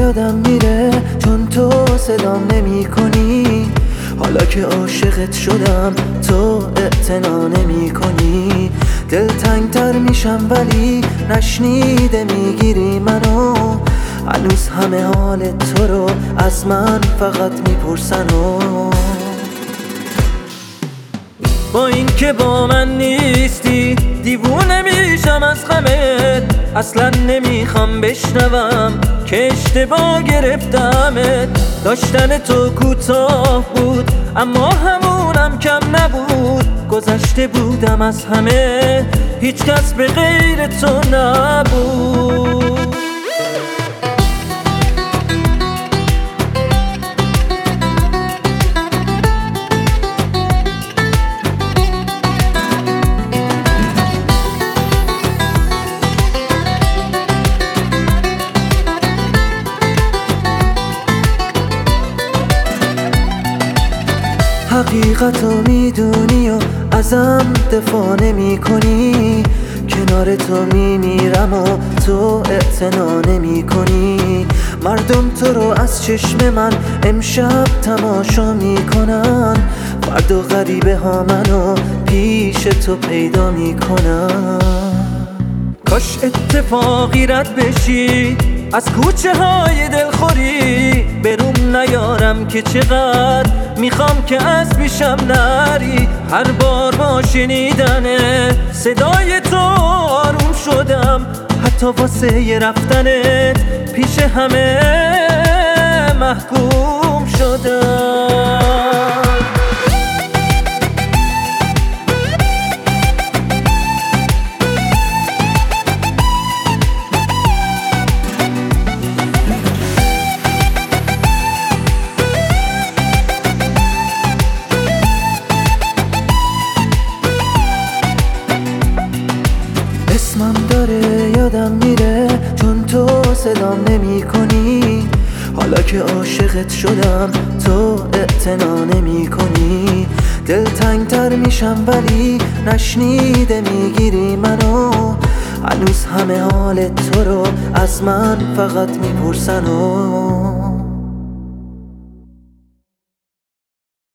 یادم میره چون تو صدام نمی کنی حالا که عاشقت شدم تو اعتنا نمی کنی دل تنگتر میشم ولی نشنیده می‌گیری منو. هنوز همه حال تو رو از من فقط می‌پرسن و. با اینکه با من نیستی دیوونه میشم از غمت. اصلا نمی‌خوام بشنوم که اشتباه گرفتمت داشتن تو کوتاه بود اما همونم کم نبود. گذشته بودم از همه هیچکس به غیر تو نبود. حقیقت رو می‌دونی و ازم دفاع نمی کنی کنار تو میمیرم و تو اعتنا نمی کنی مردم تو رو از چشم من امشب تماشا می‌کنن. فردا غریبه ها منو پیش تو پیدا می‌کنن. کاش اتفاقی رد بشی. از کوچه های دلخوری بروم نیارم که چقدر می‌خوام که از پیشم نری. هر بار با شنیدن صدای تو آروم شدم. حتی واسه رفتنت پیش همه محکوم یادم میره چون تو صدام نمی کنی حالا که عاشقت شدم تو اعتنا نمی کنی دل تنگتر میشم ولی نشنیده می‌گیری منو. هنوز همه حال تو رو از من فقط می‌پرسن و